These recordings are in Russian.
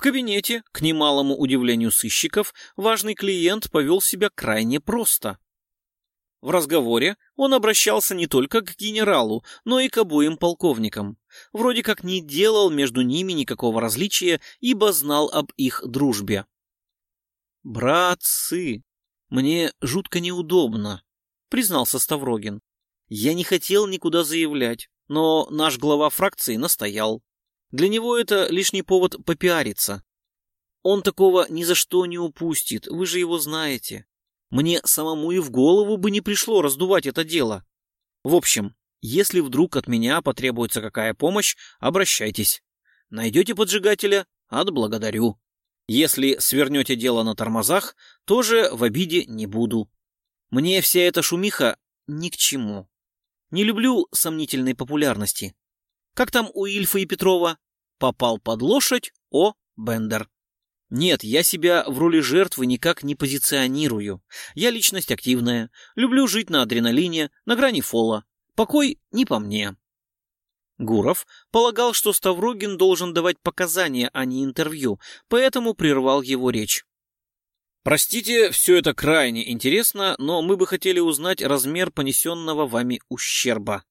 В кабинете, к немалому удивлению сыщиков, важный клиент повел себя крайне просто. В разговоре он обращался не только к генералу, но и к обоим полковникам. Вроде как не делал между ними никакого различия, ибо знал об их дружбе. «Братцы, мне жутко неудобно», — признался Ставрогин. «Я не хотел никуда заявлять, но наш глава фракции настоял. Для него это лишний повод попиариться. Он такого ни за что не упустит, вы же его знаете. Мне самому и в голову бы не пришло раздувать это дело. В общем, если вдруг от меня потребуется какая помощь, обращайтесь. Найдете поджигателя — отблагодарю. Если свернете дело на тормозах, тоже в обиде не буду. Мне вся эта шумиха ни к чему. Не люблю сомнительной популярности. Как там у Ильфа и Петрова? Попал под лошадь, о, Бендер. Нет, я себя в роли жертвы никак не позиционирую. Я личность активная, люблю жить на адреналине, на грани фола. Покой не по мне. Гуров полагал, что Ставрогин должен давать показания, а не интервью, поэтому прервал его речь. «Простите, все это крайне интересно, но мы бы хотели узнать размер понесенного вами ущерба.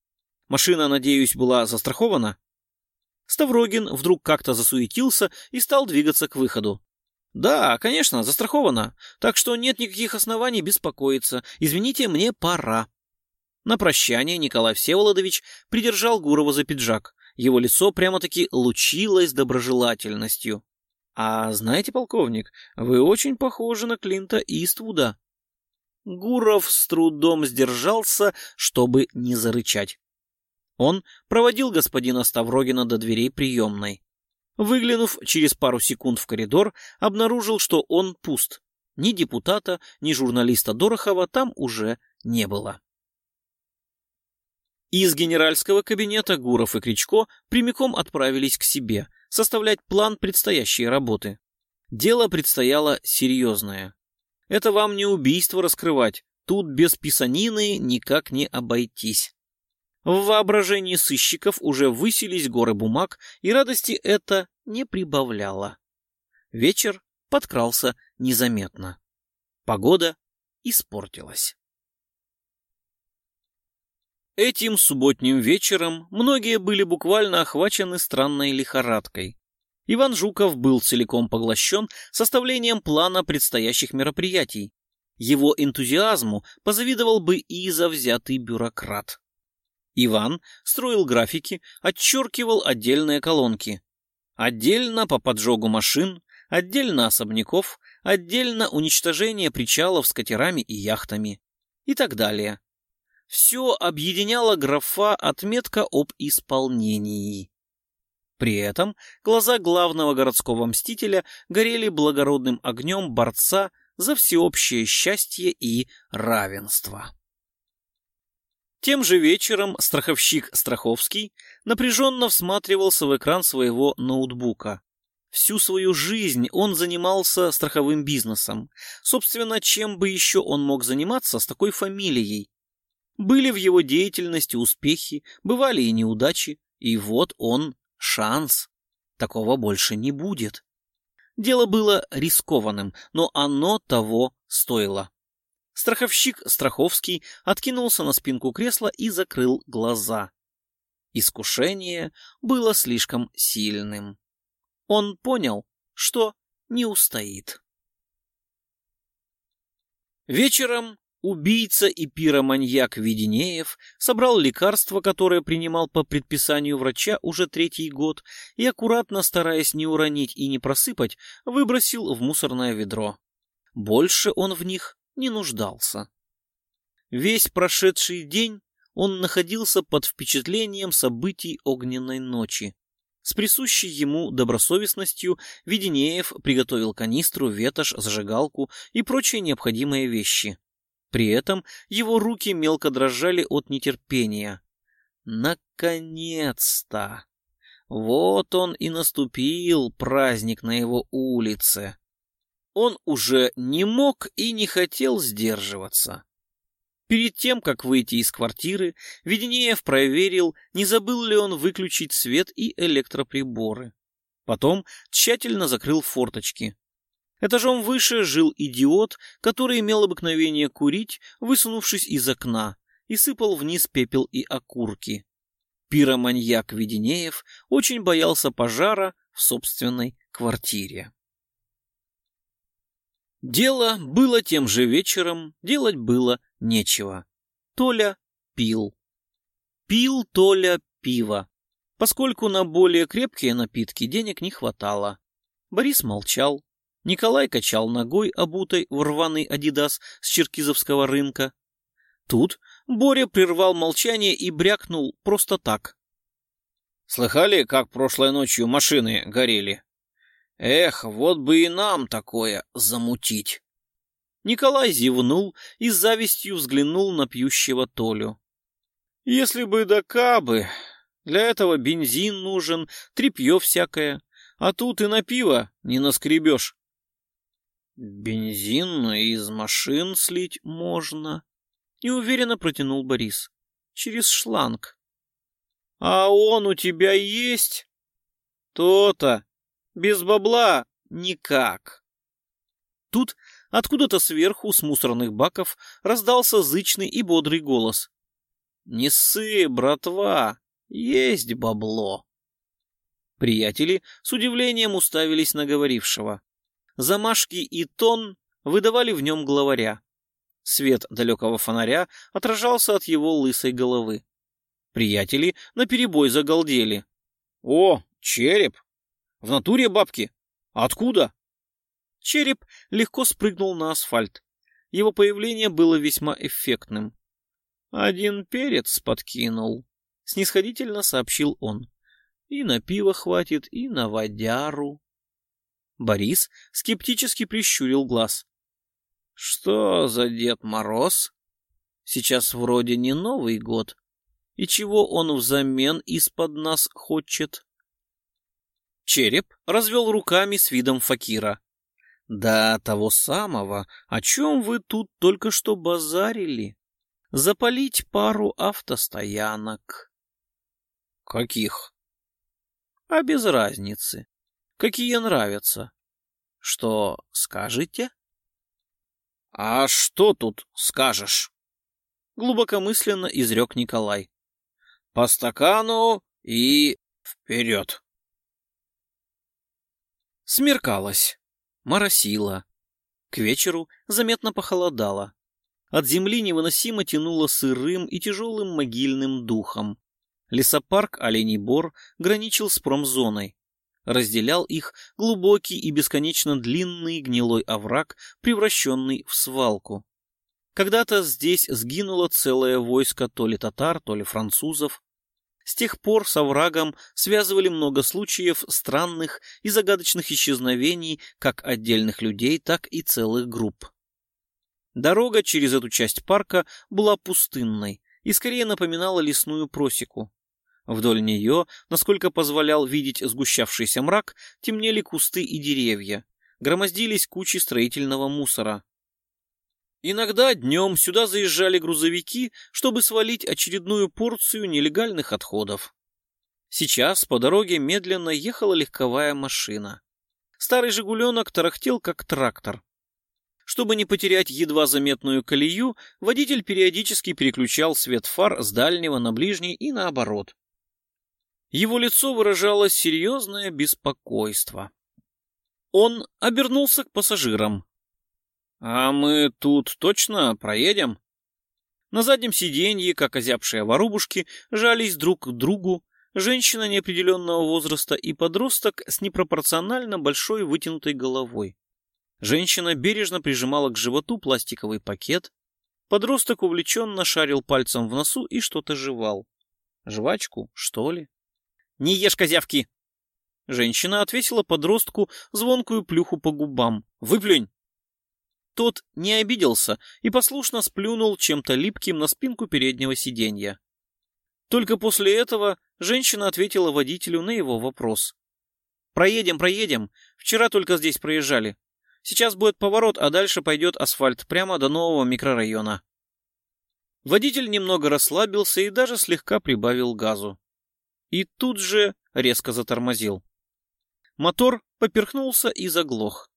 Машина, надеюсь, была застрахована?» Ставрогин вдруг как-то засуетился и стал двигаться к выходу. «Да, конечно, застрахована, так что нет никаких оснований беспокоиться. Извините, мне пора». На прощание Николай Всеволодович придержал Гурова за пиджак. Его лицо прямо-таки лучилось доброжелательностью. «А знаете, полковник, вы очень похожи на Клинта Иствуда». Гуров с трудом сдержался, чтобы не зарычать. Он проводил господина Ставрогина до дверей приемной. Выглянув через пару секунд в коридор, обнаружил, что он пуст. Ни депутата, ни журналиста Дорохова там уже не было. Из генеральского кабинета Гуров и Кричко прямиком отправились к себе, составлять план предстоящей работы. Дело предстояло серьезное. Это вам не убийство раскрывать, тут без писанины никак не обойтись. В воображении сыщиков уже высились горы бумаг, и радости это не прибавляло. Вечер подкрался незаметно. Погода испортилась. Этим субботним вечером многие были буквально охвачены странной лихорадкой. Иван Жуков был целиком поглощен составлением плана предстоящих мероприятий. Его энтузиазму позавидовал бы и завзятый бюрократ. Иван строил графики, отчеркивал отдельные колонки. Отдельно по поджогу машин, отдельно особняков, отдельно уничтожение причалов с катерами и яхтами и так далее. Все объединяла графа отметка об исполнении. При этом глаза главного городского мстителя горели благородным огнем борца за всеобщее счастье и равенство. Тем же вечером страховщик Страховский напряженно всматривался в экран своего ноутбука. Всю свою жизнь он занимался страховым бизнесом. Собственно, чем бы еще он мог заниматься с такой фамилией? Были в его деятельности успехи, бывали и неудачи, и вот он шанс. Такого больше не будет. Дело было рискованным, но оно того стоило. Страховщик Страховский откинулся на спинку кресла и закрыл глаза. Искушение было слишком сильным. Он понял, что не устоит. Вечером Убийца и пироманьяк Веденеев собрал лекарство, которое принимал по предписанию врача уже третий год, и, аккуратно стараясь не уронить и не просыпать, выбросил в мусорное ведро. Больше он в них не нуждался. Весь прошедший день он находился под впечатлением событий огненной ночи. С присущей ему добросовестностью Веденеев приготовил канистру, ветошь, зажигалку и прочие необходимые вещи. При этом его руки мелко дрожали от нетерпения. Наконец-то! Вот он и наступил, праздник на его улице. Он уже не мог и не хотел сдерживаться. Перед тем, как выйти из квартиры, Веденеев проверил, не забыл ли он выключить свет и электроприборы. Потом тщательно закрыл форточки. Этажом выше жил идиот, который имел обыкновение курить, высунувшись из окна, и сыпал вниз пепел и окурки. Пироманьяк Веденеев очень боялся пожара в собственной квартире. Дело было тем же вечером, делать было нечего. Толя пил. Пил Толя пиво, поскольку на более крепкие напитки денег не хватало. Борис молчал. Николай качал ногой, обутой в рваный адидас с черкизовского рынка. Тут Боря прервал молчание и брякнул просто так. «Слыхали, как прошлой ночью машины горели?» Эх, вот бы и нам такое замутить. Николай зевнул и с завистью взглянул на пьющего Толю. Если бы да кабы, для этого бензин нужен, тряпье всякое, а тут и на пиво не наскребешь. Бензин из машин слить можно, неуверенно протянул Борис. Через шланг. А он у тебя есть? То-то. Без бабла никак. Тут откуда-то сверху с мусорных баков раздался зычный и бодрый голос. «Не ссы, братва, есть бабло!» Приятели с удивлением уставились на говорившего. Замашки и тон выдавали в нем главаря. Свет далекого фонаря отражался от его лысой головы. Приятели наперебой загалдели. «О, череп! В натуре бабки? Откуда? Череп легко спрыгнул на асфальт. Его появление было весьма эффектным. Один перец подкинул, снисходительно сообщил он. И на пиво хватит, и на водяру. Борис скептически прищурил глаз. Что за Дед Мороз? Сейчас вроде не Новый год. И чего он взамен из-под нас хочет? Череп развел руками с видом факира. Да того самого, о чем вы тут только что базарили. Запалить пару автостоянок. Каких? А без разницы. Какие нравятся. Что скажете? А что тут скажешь? Глубокомысленно изрек Николай. По стакану и вперед. Смеркалось. Моросило. К вечеру заметно похолодало. От земли невыносимо тянуло сырым и тяжелым могильным духом. Лесопарк Оленей Бор граничил с промзоной. Разделял их глубокий и бесконечно длинный гнилой овраг, превращенный в свалку. Когда-то здесь сгинуло целое войско то ли татар, то ли французов. С тех пор с оврагом связывали много случаев странных и загадочных исчезновений как отдельных людей, так и целых групп. Дорога через эту часть парка была пустынной и скорее напоминала лесную просеку. Вдоль нее, насколько позволял видеть сгущавшийся мрак, темнели кусты и деревья, громоздились кучи строительного мусора. Иногда днем сюда заезжали грузовики, чтобы свалить очередную порцию нелегальных отходов. Сейчас по дороге медленно ехала легковая машина. Старый «Жигуленок» тарахтел, как трактор. Чтобы не потерять едва заметную колею, водитель периодически переключал свет фар с дальнего на ближний и наоборот. Его лицо выражало серьезное беспокойство. Он обернулся к пассажирам. «А мы тут точно проедем?» На заднем сиденье, как озябшие воробушки, жались друг к другу женщина неопределенного возраста и подросток с непропорционально большой вытянутой головой. Женщина бережно прижимала к животу пластиковый пакет. Подросток увлеченно шарил пальцем в носу и что-то жевал. Жвачку, что ли? «Не ешь козявки!» Женщина отвесила подростку звонкую плюху по губам. «Выплюнь!» Тот не обиделся и послушно сплюнул чем-то липким на спинку переднего сиденья. Только после этого женщина ответила водителю на его вопрос. «Проедем, проедем. Вчера только здесь проезжали. Сейчас будет поворот, а дальше пойдет асфальт прямо до нового микрорайона». Водитель немного расслабился и даже слегка прибавил газу. И тут же резко затормозил. Мотор поперхнулся и заглох.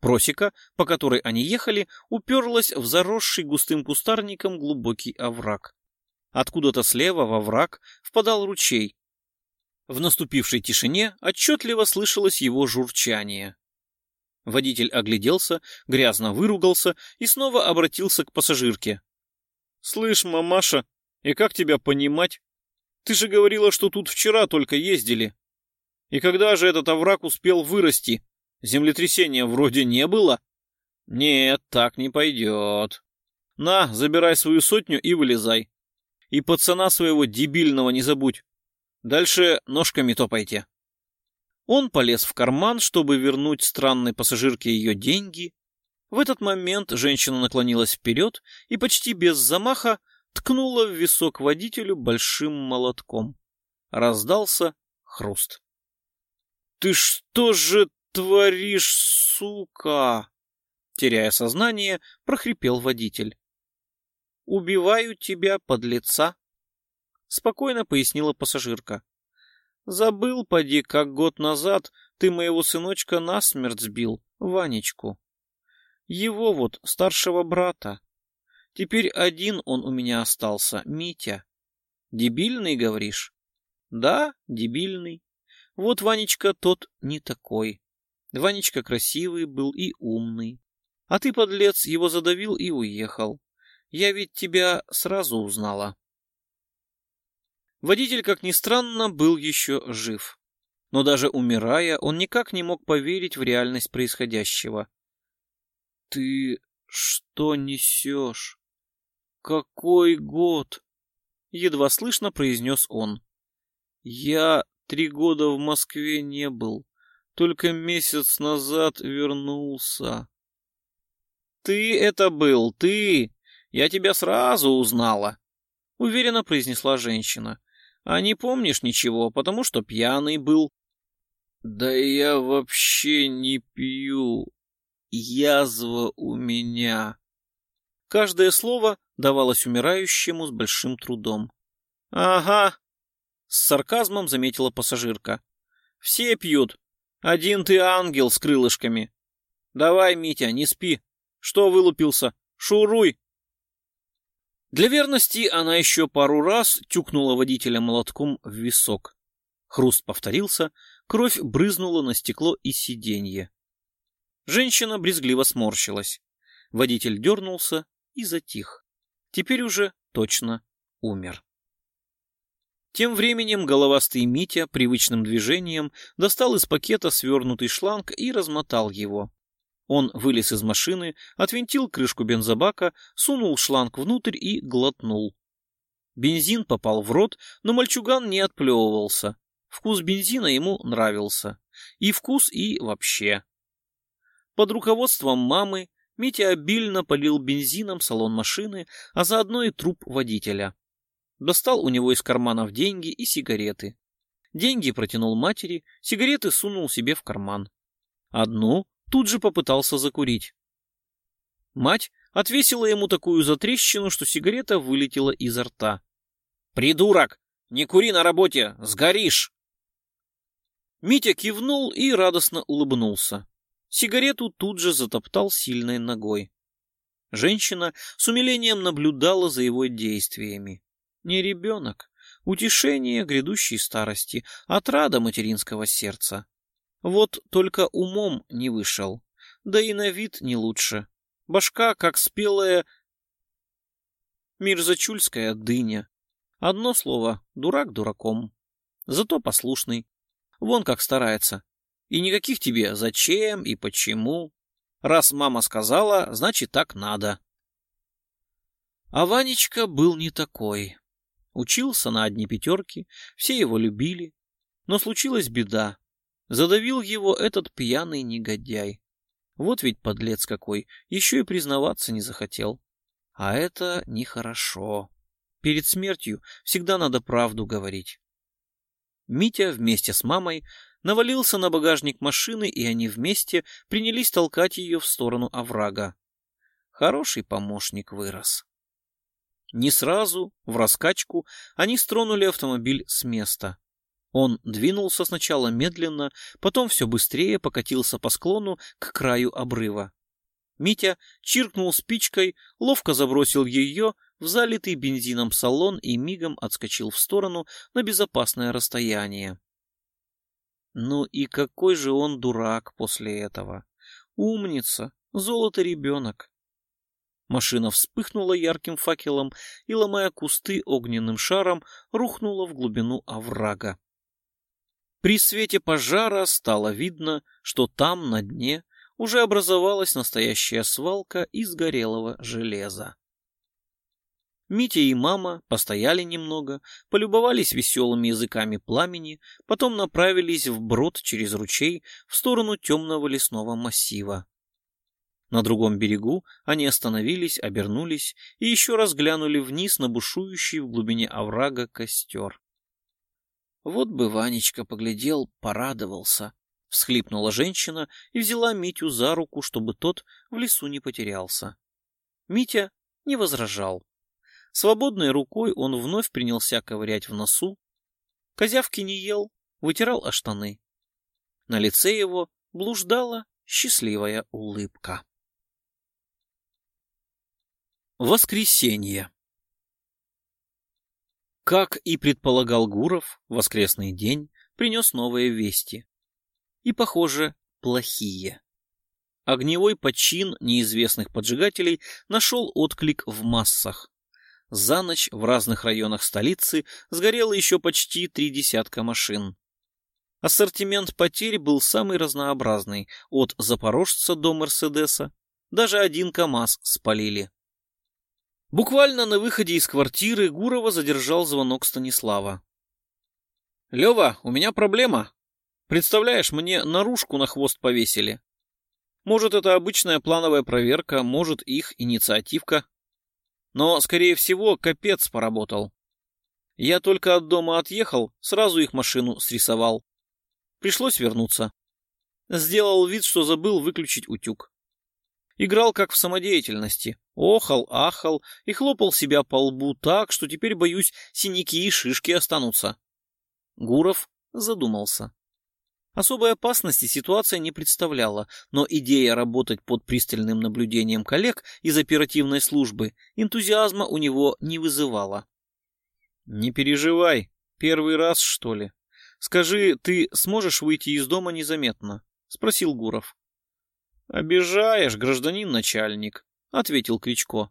Просека, по которой они ехали, уперлась в заросший густым кустарником глубокий овраг. Откуда-то слева во враг впадал ручей. В наступившей тишине отчетливо слышалось его журчание. Водитель огляделся, грязно выругался и снова обратился к пассажирке. — Слышь, мамаша, и как тебя понимать? Ты же говорила, что тут вчера только ездили. И когда же этот овраг успел вырасти? Землетрясения вроде не было. Нет, так не пойдет. На, забирай свою сотню и вылезай. И пацана своего дебильного не забудь. Дальше ножками топайте. Он полез в карман, чтобы вернуть странной пассажирке ее деньги. В этот момент женщина наклонилась вперед и почти без замаха ткнула в висок водителю большим молотком. Раздался хруст. — Ты что же творишь, сука? Теряя сознание, прохрипел водитель. — Убиваю тебя, подлеца, — спокойно пояснила пассажирка. — Забыл, поди, как год назад ты моего сыночка насмерть сбил, Ванечку. Его вот, старшего брата. Теперь один он у меня остался, Митя. Дебильный, говоришь? Да, дебильный. Вот Ванечка тот не такой. Ванечка красивый был и умный. А ты, подлец, его задавил и уехал. Я ведь тебя сразу узнала. Водитель, как ни странно, был еще жив. Но даже умирая, он никак не мог поверить в реальность происходящего. — Ты что несешь? «Какой год?» — едва слышно произнес он. «Я три года в Москве не был, только месяц назад вернулся». «Ты это был, ты! Я тебя сразу узнала!» — уверенно произнесла женщина. «А не помнишь ничего, потому что пьяный был». «Да я вообще не пью. Язва у меня». Каждое слово давалось умирающему с большим трудом. «Ага», — с сарказмом заметила пассажирка. «Все пьют. Один ты ангел с крылышками. Давай, Митя, не спи. Что вылупился? Шуруй!» Для верности она еще пару раз тюкнула водителя молотком в висок. Хруст повторился, кровь брызнула на стекло и сиденье. Женщина брезгливо сморщилась. Водитель дернулся и затих. Теперь уже точно умер. Тем временем головастый Митя привычным движением достал из пакета свернутый шланг и размотал его. Он вылез из машины, отвинтил крышку бензобака, сунул шланг внутрь и глотнул. Бензин попал в рот, но мальчуган не отплевывался. Вкус бензина ему нравился. И вкус, и вообще. Под руководством мамы Митя обильно полил бензином салон машины, а заодно и труп водителя. Достал у него из карманов деньги и сигареты. Деньги протянул матери, сигареты сунул себе в карман. Одну тут же попытался закурить. Мать отвесила ему такую затрещину, что сигарета вылетела изо рта. «Придурок! Не кури на работе! Сгоришь!» Митя кивнул и радостно улыбнулся. Сигарету тут же затоптал сильной ногой. Женщина с умилением наблюдала за его действиями. Не ребенок, утешение грядущей старости, отрада материнского сердца. Вот только умом не вышел, да и на вид не лучше. Башка, как спелая мирзачульская дыня. Одно слово — дурак дураком. Зато послушный. Вон как старается. И никаких тебе зачем и почему. Раз мама сказала, значит так надо. А Ванечка был не такой. Учился на одни пятерки, все его любили. Но случилась беда. Задавил его этот пьяный негодяй. Вот ведь подлец какой, еще и признаваться не захотел. А это нехорошо. Перед смертью всегда надо правду говорить. Митя вместе с мамой навалился на багажник машины, и они вместе принялись толкать ее в сторону оврага. Хороший помощник вырос. Не сразу, в раскачку, они стронули автомобиль с места. Он двинулся сначала медленно, потом все быстрее покатился по склону к краю обрыва. Митя чиркнул спичкой, ловко забросил ее в залитый бензином салон и мигом отскочил в сторону на безопасное расстояние. Ну и какой же он дурак после этого. Умница, золото ребенок. Машина вспыхнула ярким факелом и, ломая кусты огненным шаром, рухнула в глубину оврага. При свете пожара стало видно, что там, на дне, уже образовалась настоящая свалка из горелого железа. Митя и мама постояли немного, полюбовались веселыми языками пламени, потом направились вброд через ручей в сторону темного лесного массива. На другом берегу они остановились, обернулись и еще раз глянули вниз на бушующий в глубине оврага костер. Вот бы Ванечка поглядел, порадовался, — всхлипнула женщина и взяла Митю за руку, чтобы тот в лесу не потерялся. Митя не возражал. Свободной рукой он вновь принялся ковырять в носу. Козявки не ел, вытирал о штаны. На лице его блуждала счастливая улыбка. Воскресенье Как и предполагал Гуров, воскресный день принес новые вести и, похоже, плохие. Огневой почин неизвестных поджигателей нашел отклик в массах. За ночь в разных районах столицы сгорело еще почти три десятка машин. Ассортимент потерь был самый разнообразный, от «Запорожца» до «Мерседеса». Даже один КАМАЗ спалили. Буквально на выходе из квартиры Гурова задержал звонок Станислава. «Лева, у меня проблема», Представляешь, мне наружку на хвост повесили. Может, это обычная плановая проверка, может, их инициативка. Но, скорее всего, капец поработал. Я только от дома отъехал, сразу их машину срисовал. Пришлось вернуться. Сделал вид, что забыл выключить утюг. Играл как в самодеятельности. Охал, ахал и хлопал себя по лбу так, что теперь, боюсь, синяки и шишки останутся. Гуров задумался. Особой опасности ситуация не представляла, но идея работать под пристальным наблюдением коллег из оперативной службы энтузиазма у него не вызывала. «Не переживай, первый раз, что ли? Скажи, ты сможешь выйти из дома незаметно?» — спросил Гуров. «Обижаешь, гражданин начальник», — ответил Кричко.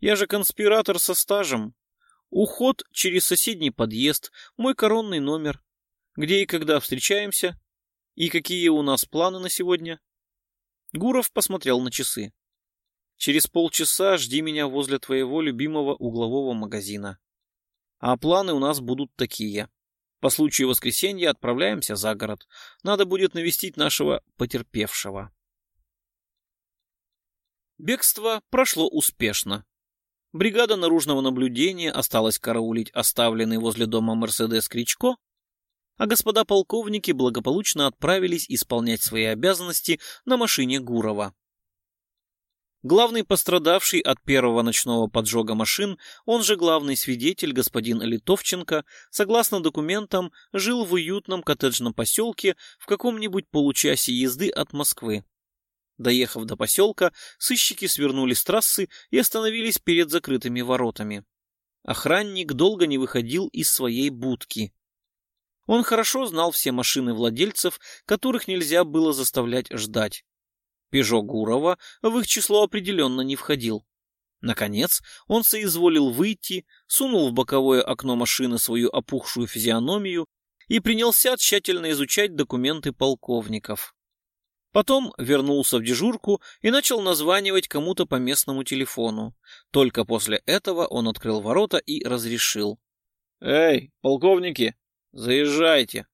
«Я же конспиратор со стажем. Уход через соседний подъезд, мой коронный номер. Где и когда встречаемся? И какие у нас планы на сегодня? Гуров посмотрел на часы. Через полчаса жди меня возле твоего любимого углового магазина. А планы у нас будут такие. По случаю воскресенья отправляемся за город. Надо будет навестить нашего потерпевшего. Бегство прошло успешно. Бригада наружного наблюдения осталась караулить оставленный возле дома Мерседес Кричко, а господа полковники благополучно отправились исполнять свои обязанности на машине Гурова. Главный пострадавший от первого ночного поджога машин, он же главный свидетель, господин Литовченко, согласно документам, жил в уютном коттеджном поселке в каком-нибудь получасе езды от Москвы. Доехав до поселка, сыщики свернули с трассы и остановились перед закрытыми воротами. Охранник долго не выходил из своей будки. Он хорошо знал все машины владельцев, которых нельзя было заставлять ждать. Пежо Гурова в их число определенно не входил. Наконец, он соизволил выйти, сунул в боковое окно машины свою опухшую физиономию и принялся тщательно изучать документы полковников. Потом вернулся в дежурку и начал названивать кому-то по местному телефону. Только после этого он открыл ворота и разрешил. «Эй, полковники, Заезжайте.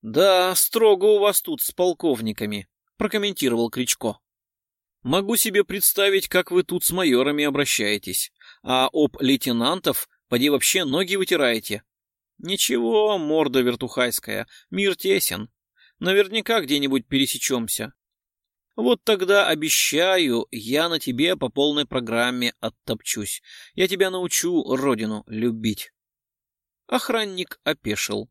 Да, строго у вас тут с полковниками, прокомментировал Кричко. Могу себе представить, как вы тут с майорами обращаетесь, а об лейтенантов поди вообще ноги вытираете. Ничего, морда вертухайская, мир тесен. Наверняка где-нибудь пересечемся. Вот тогда, обещаю, я на тебе по полной программе оттопчусь. Я тебя научу родину любить. Охранник опешил.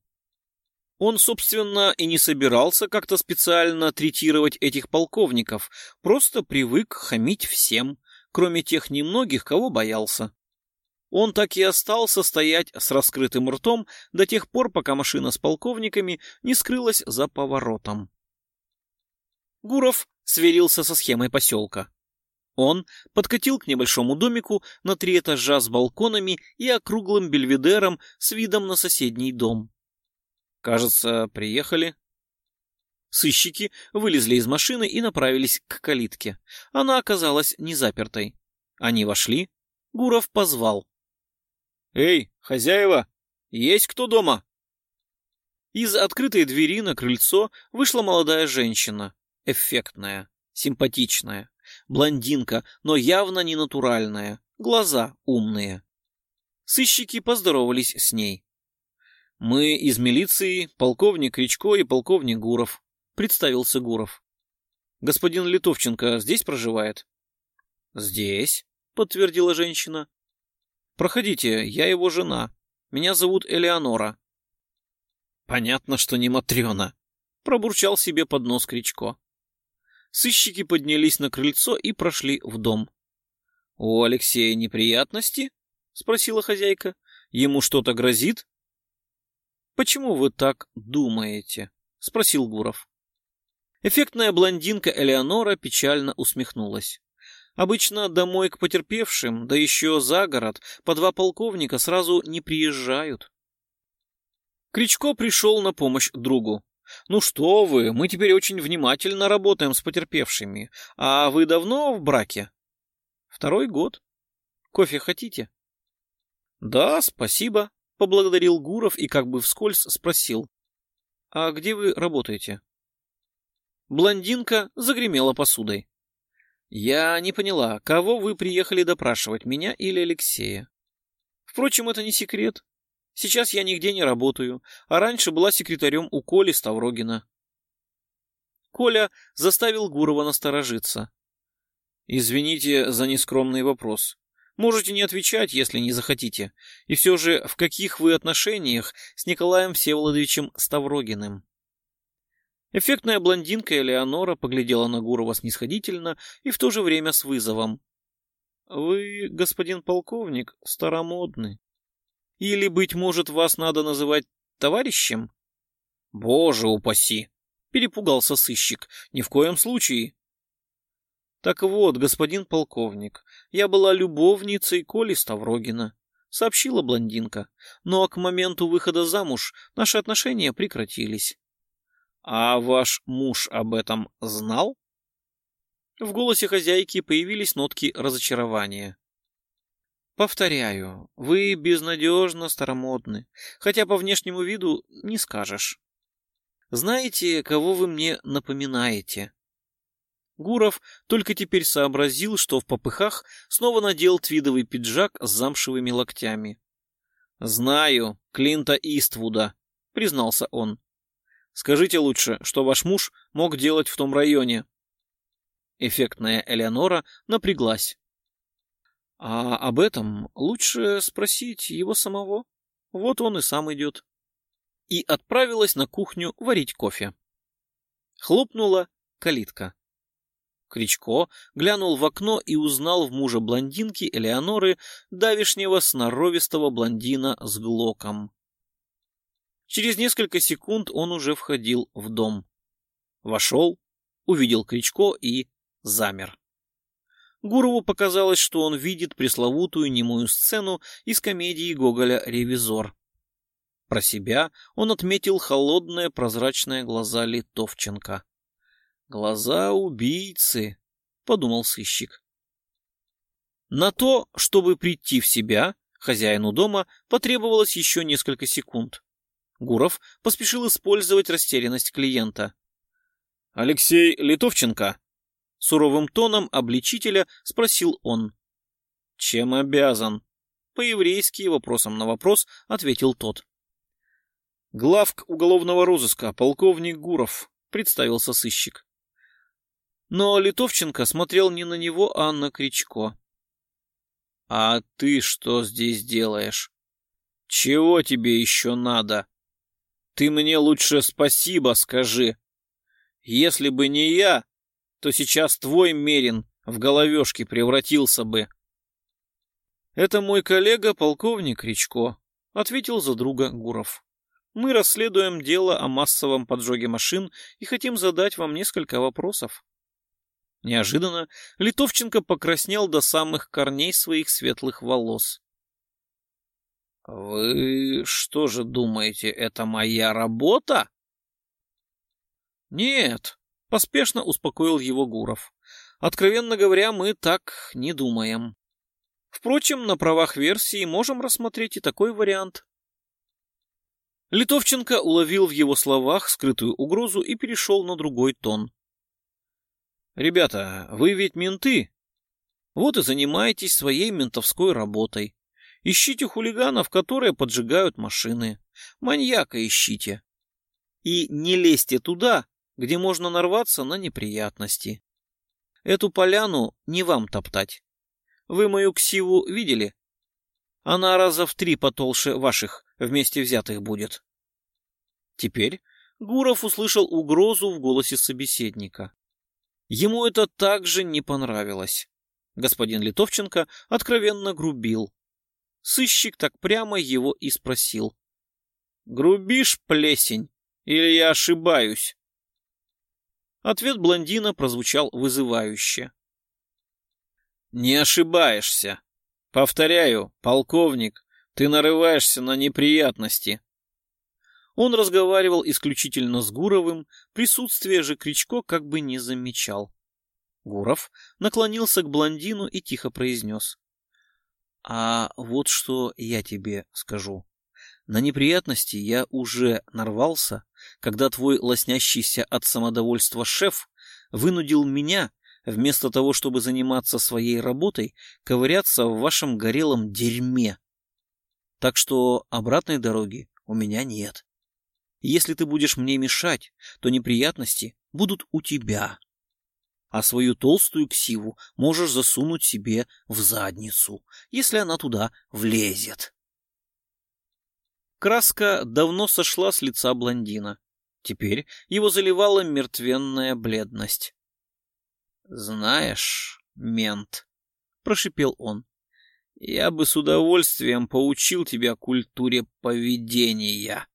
Он, собственно, и не собирался как-то специально третировать этих полковников, просто привык хамить всем, кроме тех немногих, кого боялся. Он так и остался стоять с раскрытым ртом до тех пор, пока машина с полковниками не скрылась за поворотом. Гуров сверился со схемой поселка. Он подкатил к небольшому домику на три этажа с балконами и округлым бельведером с видом на соседний дом. Кажется, приехали. Сыщики вылезли из машины и направились к калитке. Она оказалась не запертой. Они вошли. Гуров позвал. «Эй, хозяева, есть кто дома?» Из открытой двери на крыльцо вышла молодая женщина. Эффектная, симпатичная, блондинка, но явно не натуральная, глаза умные. Сыщики поздоровались с ней. «Мы из милиции, полковник Кричко и полковник Гуров», — представился Гуров. «Господин Литовченко здесь проживает?» «Здесь», — подтвердила женщина. «Проходите, я его жена. Меня зовут Элеонора». «Понятно, что не Матрена», — пробурчал себе под нос Кричко. Сыщики поднялись на крыльцо и прошли в дом. «У Алексея неприятности?» — спросила хозяйка. «Ему что-то грозит?» «Почему вы так думаете?» — спросил Гуров. Эффектная блондинка Элеонора печально усмехнулась. Обычно домой к потерпевшим, да еще за город, по два полковника сразу не приезжают. Кричко пришел на помощь другу. «Ну что вы, мы теперь очень внимательно работаем с потерпевшими. А вы давно в браке?» «Второй год. Кофе хотите?» «Да, спасибо», поблагодарил Гуров и как бы вскользь спросил. «А где вы работаете?» Блондинка загремела посудой. «Я не поняла, кого вы приехали допрашивать, меня или Алексея?» «Впрочем, это не секрет. Сейчас я нигде не работаю, а раньше была секретарем у Коли Ставрогина». Коля заставил Гурова насторожиться. «Извините за нескромный вопрос. Можете не отвечать, если не захотите. И все же, в каких вы отношениях с Николаем Всеволодовичем Ставрогиным? Эффектная блондинка Элеонора поглядела на Гурова снисходительно и в то же время с вызовом. «Вы, господин полковник, старомодный. Или, быть может, вас надо называть товарищем?» «Боже упаси!» — перепугался сыщик. «Ни в коем случае. Так вот, господин полковник, я была любовницей Коли Ставрогина, сообщила блондинка. Но к моменту выхода замуж наши отношения прекратились. А ваш муж об этом знал? В голосе хозяйки появились нотки разочарования. Повторяю, вы безнадежно старомодны, хотя по внешнему виду не скажешь. Знаете, кого вы мне напоминаете? Гуров только теперь сообразил, что в попыхах снова надел твидовый пиджак с замшевыми локтями. «Знаю, Клинта Иствуда», — признался он. «Скажите лучше, что ваш муж мог делать в том районе?» Эффектная Элеонора напряглась. «А об этом лучше спросить его самого. Вот он и сам идет». И отправилась на кухню варить кофе. Хлопнула калитка. Кричко глянул в окно и узнал в мужа блондинки Элеоноры давишнего сноровистого блондина с глоком. Через несколько секунд он уже входил в дом. Вошел, увидел Кричко и замер. Гурову показалось, что он видит пресловутую немую сцену из комедии Гоголя «Ревизор». Про себя он отметил холодные прозрачные глаза Литовченко. Глаза убийцы, подумал сыщик. На то, чтобы прийти в себя, хозяину дома потребовалось еще несколько секунд. Гуров поспешил использовать растерянность клиента. «Алексей Литовченко?» Суровым тоном обличителя спросил он. «Чем обязан?» По-еврейски вопросом на вопрос ответил тот. «Главк уголовного розыска, полковник Гуров», — представился сыщик. Но Литовченко смотрел не на него, а на Кричко. «А ты что здесь делаешь?» Чего тебе еще надо? Ты мне лучше спасибо скажи. Если бы не я, то сейчас твой Мерин в головешке превратился бы. Это мой коллега, полковник Ричко, ответил за друга Гуров. Мы расследуем дело о массовом поджоге машин и хотим задать вам несколько вопросов. Неожиданно Литовченко покраснел до самых корней своих светлых волос. «Вы что же думаете, это моя работа?» «Нет», — поспешно успокоил его Гуров. «Откровенно говоря, мы так не думаем. Впрочем, на правах версии можем рассмотреть и такой вариант». Литовченко уловил в его словах скрытую угрозу и перешел на другой тон. «Ребята, вы ведь менты. Вот и занимаетесь своей ментовской работой. Ищите хулиганов, которые поджигают машины. Маньяка ищите. И не лезьте туда, где можно нарваться на неприятности. Эту поляну не вам топтать. Вы мою ксиву видели? Она раза в три потолще ваших вместе взятых будет. Теперь Гуров услышал угрозу в голосе собеседника. Ему это также не понравилось. Господин Литовченко откровенно грубил. Сыщик так прямо его и спросил. «Грубишь, плесень, или я ошибаюсь?» Ответ блондина прозвучал вызывающе. «Не ошибаешься. Повторяю, полковник, ты нарываешься на неприятности». Он разговаривал исключительно с Гуровым, присутствие же Кричко как бы не замечал. Гуров наклонился к блондину и тихо произнес. А вот что я тебе скажу. На неприятности я уже нарвался, когда твой лоснящийся от самодовольства шеф вынудил меня, вместо того, чтобы заниматься своей работой, ковыряться в вашем горелом дерьме. Так что обратной дороги у меня нет. Если ты будешь мне мешать, то неприятности будут у тебя а свою толстую ксиву можешь засунуть себе в задницу, если она туда влезет. Краска давно сошла с лица блондина. Теперь его заливала мертвенная бледность. «Знаешь, мент», — прошипел он, — «я бы с удовольствием поучил тебя культуре поведения».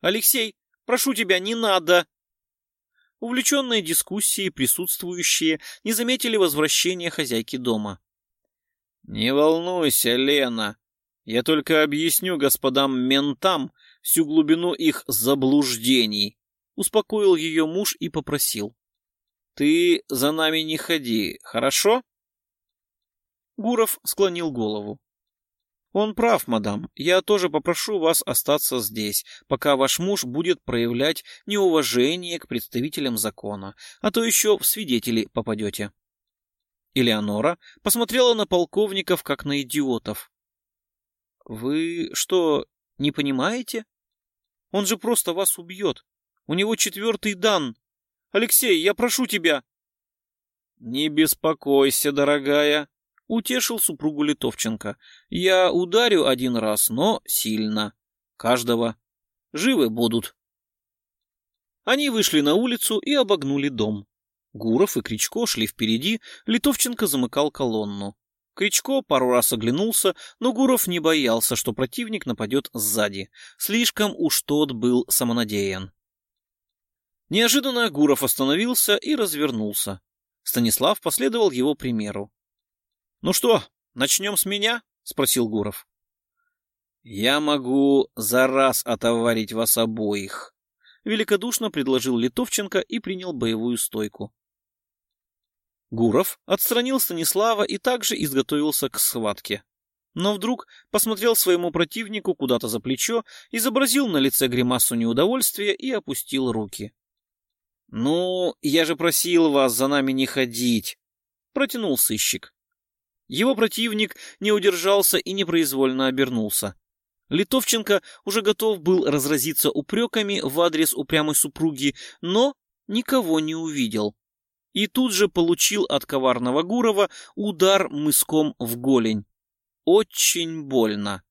«Алексей, прошу тебя, не надо!» Увлеченные дискуссией присутствующие не заметили возвращения хозяйки дома. «Не волнуйся, Лена. Я только объясню господам ментам всю глубину их заблуждений», — успокоил ее муж и попросил. «Ты за нами не ходи, хорошо?» Гуров склонил голову. Он прав, мадам. Я тоже попрошу вас остаться здесь, пока ваш муж будет проявлять неуважение к представителям закона, а то еще в свидетели попадете. Элеонора посмотрела на полковников, как на идиотов. Вы что, не понимаете? Он же просто вас убьет. У него четвертый дан. Алексей, я прошу тебя. Не беспокойся, дорогая, Утешил супругу Литовченко. Я ударю один раз, но сильно. Каждого. Живы будут. Они вышли на улицу и обогнули дом. Гуров и Кричко шли впереди, Литовченко замыкал колонну. Кричко пару раз оглянулся, но Гуров не боялся, что противник нападет сзади. Слишком уж тот был самонадеян. Неожиданно Гуров остановился и развернулся. Станислав последовал его примеру. «Ну что, начнем с меня?» — спросил Гуров. «Я могу за раз отоварить вас обоих», — великодушно предложил Литовченко и принял боевую стойку. Гуров отстранил Станислава и также изготовился к схватке. Но вдруг посмотрел своему противнику куда-то за плечо, изобразил на лице гримасу неудовольствия и опустил руки. «Ну, я же просил вас за нами не ходить», — протянул сыщик. Его противник не удержался и непроизвольно обернулся. Литовченко уже готов был разразиться упреками в адрес упрямой супруги, но никого не увидел. И тут же получил от коварного Гурова удар мыском в голень. Очень больно.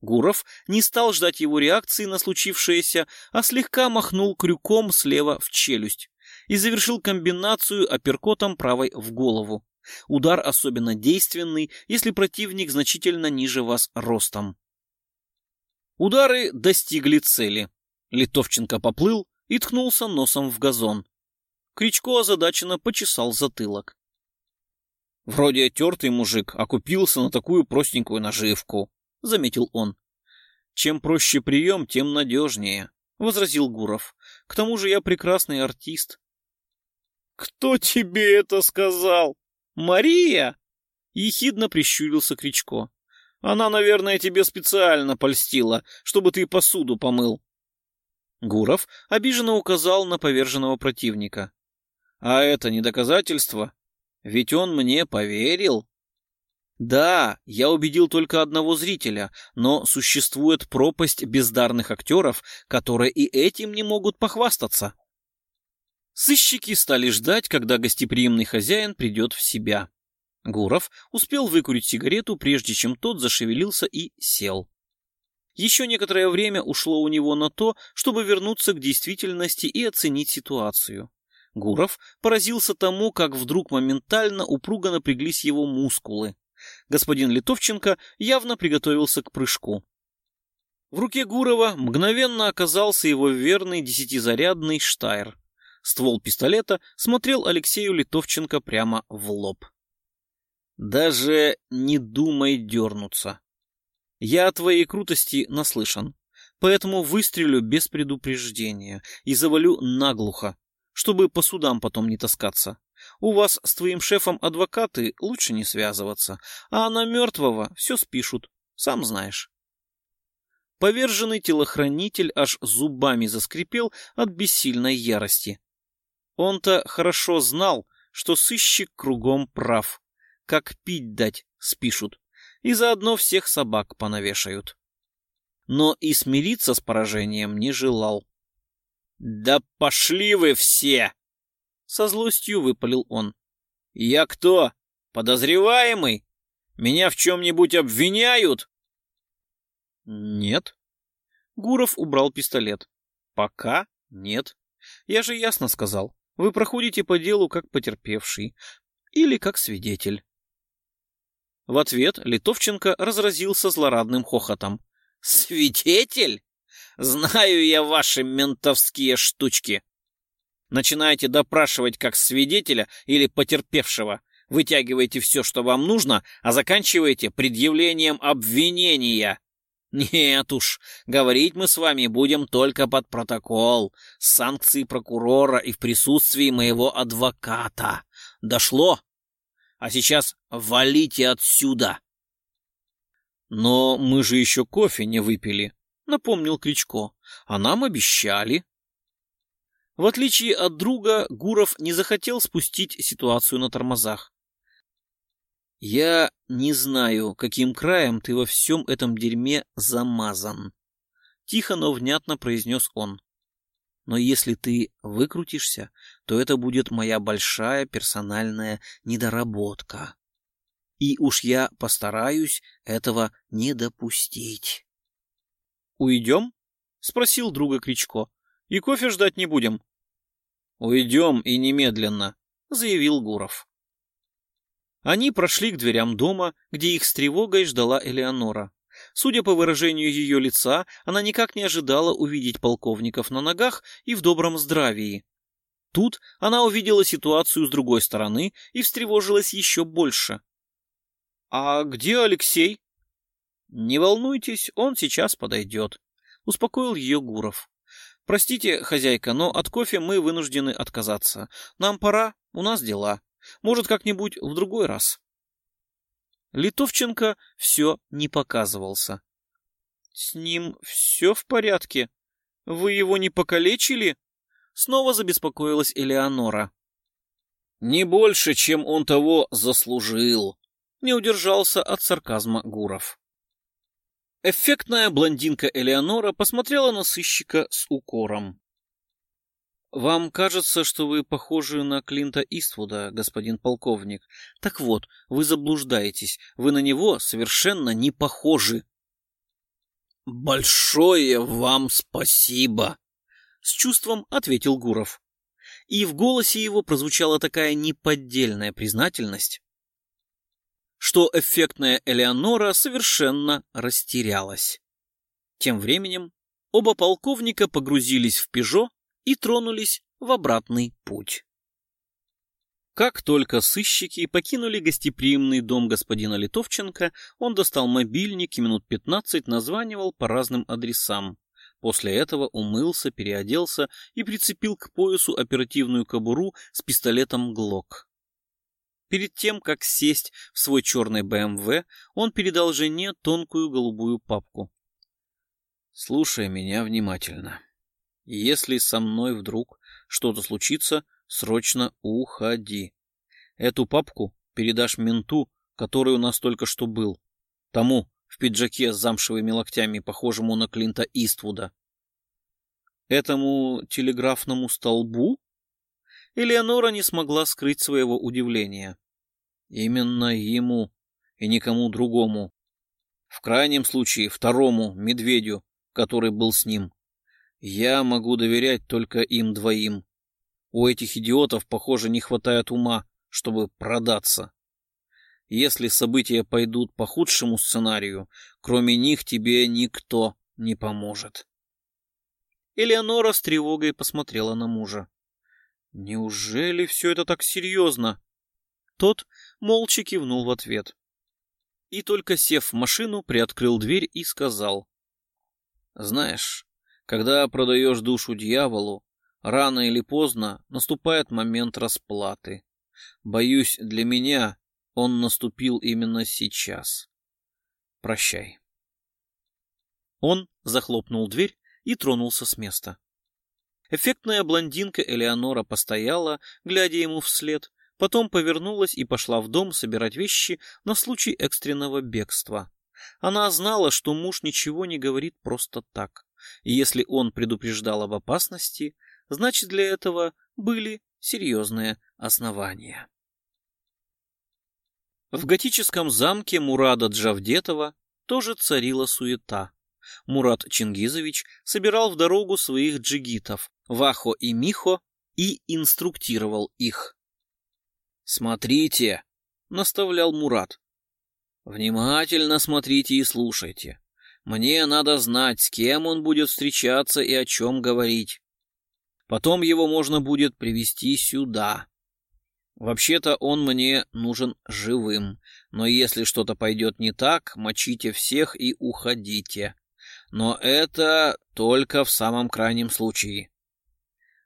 Гуров не стал ждать его реакции на случившееся, а слегка махнул крюком слева в челюсть и завершил комбинацию апперкотом правой в голову. Удар особенно действенный, если противник значительно ниже вас ростом. Удары достигли цели. Литовченко поплыл и ткнулся носом в газон. Кричко озадаченно почесал затылок. «Вроде тертый мужик, а купился на такую простенькую наживку», — заметил он. «Чем проще прием, тем надежнее», — возразил Гуров. «К тому же я прекрасный артист». «Кто тебе это сказал? Мария?» — ехидно прищурился Кричко. «Она, наверное, тебе специально польстила, чтобы ты посуду помыл». Гуров обиженно указал на поверженного противника. «А это не доказательство? Ведь он мне поверил». Да, я убедил только одного зрителя, но существует пропасть бездарных актеров, которые и этим не могут похвастаться. Сыщики стали ждать, когда гостеприимный хозяин придет в себя. Гуров успел выкурить сигарету, прежде чем тот зашевелился и сел. Еще некоторое время ушло у него на то, чтобы вернуться к действительности и оценить ситуацию. Гуров поразился тому, как вдруг моментально упруго напряглись его мускулы. Господин Литовченко явно приготовился к прыжку. В руке Гурова мгновенно оказался его верный десятизарядный штайр. Ствол пистолета смотрел Алексею Литовченко прямо в лоб. «Даже не думай дернуться. Я о твоей крутости наслышан, поэтому выстрелю без предупреждения и завалю наглухо, чтобы по судам потом не таскаться. У вас с твоим шефом адвокаты, лучше не связываться, а на мертвого все спишут, сам знаешь. Поверженный телохранитель аж зубами заскрипел от бессильной ярости. Он-то хорошо знал, что сыщик кругом прав. Как пить дать, спишут. И заодно всех собак понавешают. Но и смириться с поражением не желал. «Да пошли вы все!» Со злостью выпалил он. «Я кто? Подозреваемый? Меня в чем-нибудь обвиняют?» «Нет». Гуров убрал пистолет. «Пока нет. Я же ясно сказал. Вы проходите по делу как потерпевший или как свидетель». В ответ Литовченко разразился злорадным хохотом. «Свидетель? Знаю я ваши ментовские штучки. Начинаете допрашивать как свидетеля или потерпевшего. Вытягиваете все, что вам нужно, а заканчиваете предъявлением обвинения. Нет уж, говорить мы с вами будем только под протокол, с санкцией прокурора и в присутствии моего адвоката. Дошло? А сейчас валите отсюда. Но мы же еще кофе не выпили, напомнил Кличко. А нам обещали. В отличие от друга, Гуров не захотел спустить ситуацию на тормозах. «Я не знаю, каким краем ты во всем этом дерьме замазан», — тихо, но внятно произнес он. «Но если ты выкрутишься, то это будет моя большая персональная недоработка. И уж я постараюсь этого не допустить». «Уйдем?» — спросил друга Кричко. «И кофе ждать не будем?» «Уйдем и немедленно», — заявил Гуров. Они прошли к дверям дома, где их с тревогой ждала Элеонора. Судя по выражению ее лица, она никак не ожидала увидеть полковников на ногах и в добром здравии. Тут она увидела ситуацию с другой стороны и встревожилась еще больше. «А где Алексей?» «Не волнуйтесь, он сейчас подойдет», — успокоил ее Гуров. «Простите, хозяйка, но от кофе мы вынуждены отказаться. Нам пора, у нас дела. Может, как-нибудь в другой раз». Литовченко все не показывался. «С ним все в порядке? Вы его не покалечили?» Снова забеспокоилась Элеонора. «Не больше, чем он того заслужил», — не удержался от сарказма Гуров. Эффектная блондинка Элеонора посмотрела на сыщика с укором. «Вам кажется, что вы похожи на Клинта Иствуда, господин полковник. Так вот, вы заблуждаетесь. Вы на него совершенно не похожи». Большое вам спасибо, с чувством ответил Гуров. И в голосе его прозвучала такая неподдельная признательность, что эффектная Элеонора совершенно растерялась. Тем временем оба полковника погрузились в «Пежо» и тронулись в обратный путь. Как только сыщики покинули гостеприимный дом господина Литовченко, он достал мобильник и минут пятнадцать названивал по разным адресам. После этого умылся, переоделся и прицепил к поясу оперативную кобуру с пистолетом «Глок». Перед тем, как сесть в свой черный БМВ, он передал жене тонкую голубую папку. «Слушай меня внимательно. Если со мной вдруг что-то случится, Срочно уходи. Эту папку передашь менту, который у нас только что был. Тому в пиджаке с замшевыми локтями, похожему на Клинта Иствуда. Этому телеграфному столбу? Элеонора не смогла скрыть своего удивления. Именно ему и никому другому. В крайнем случае второму медведю, который был с ним. Я могу доверять только им двоим. У этих идиотов, похоже, не хватает ума, чтобы продаться. Если события пойдут по худшему сценарию, кроме них тебе никто не поможет. Элеонора с тревогой посмотрела на мужа. Неужели все это так серьезно? Тот молча кивнул в ответ. И только сев в машину, приоткрыл дверь и сказал. Знаешь, когда продаешь душу дьяволу, Рано или поздно наступает момент расплаты. Боюсь, для меня он наступил именно сейчас. Прощай. Он захлопнул дверь и тронулся с места. Эффектная блондинка Элеонора постояла, глядя ему вслед, потом повернулась и пошла в дом собирать вещи на случай экстренного бегства. Она знала, что муж ничего не говорит просто так, и если он предупреждал об опасности, значит для этого были серьезные основания. В готическом замке Мурада Джавдетова тоже царила суета. Мурат Чингизович собирал в дорогу своих джигитов, Вахо и Михо, и инструктировал их. «Смотрите!» — наставлял Мурат. «Внимательно смотрите и слушайте. Мне надо знать, с кем он будет встречаться и о чем говорить. Потом его можно будет привести сюда. Вообще-то он мне нужен живым, но если что-то пойдет не так, мочите всех и уходите. Но это только в самом крайнем случае.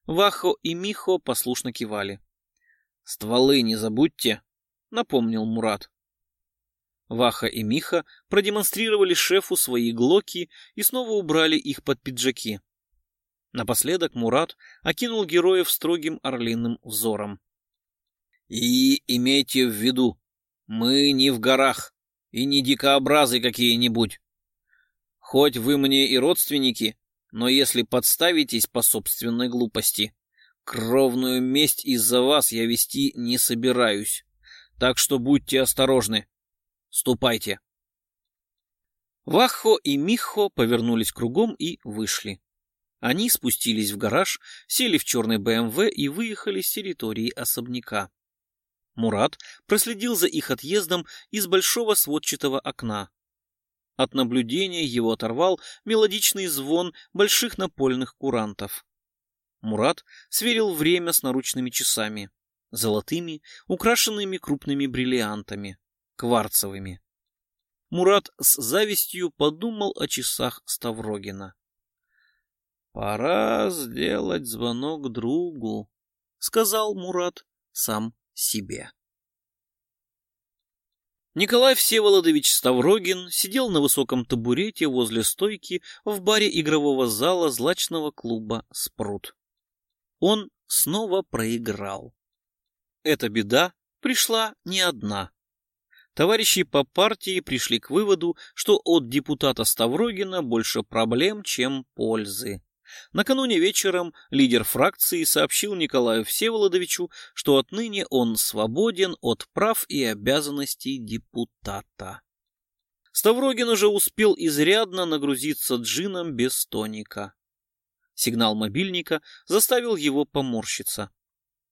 Вахо и Михо послушно кивали. «Стволы не забудьте», — напомнил Мурат. Ваха и Миха продемонстрировали шефу свои глоки и снова убрали их под пиджаки. Напоследок Мурат окинул героев строгим орлиным взором. «И имейте в виду, мы не в горах и не дикообразы какие-нибудь. Хоть вы мне и родственники, но если подставитесь по собственной глупости, кровную месть из-за вас я вести не собираюсь. Так что будьте осторожны. Ступайте». Вахо и Михо повернулись кругом и вышли. Они спустились в гараж, сели в черный БМВ и выехали с территории особняка. Мурат проследил за их отъездом из большого сводчатого окна. От наблюдения его оторвал мелодичный звон больших напольных курантов. Мурат сверил время с наручными часами, золотыми, украшенными крупными бриллиантами, кварцевыми. Мурат с завистью подумал о часах Ставрогина. «Пора сделать звонок другу», — сказал Мурат сам себе. Николай Всеволодович Ставрогин сидел на высоком табурете возле стойки в баре игрового зала злачного клуба «Спрут». Он снова проиграл. Эта беда пришла не одна. Товарищи по партии пришли к выводу, что от депутата Ставрогина больше проблем, чем пользы. Накануне вечером лидер фракции сообщил Николаю Всеволодовичу, что отныне он свободен от прав и обязанностей депутата. Ставрогин уже успел изрядно нагрузиться джином без тоника. Сигнал мобильника заставил его поморщиться.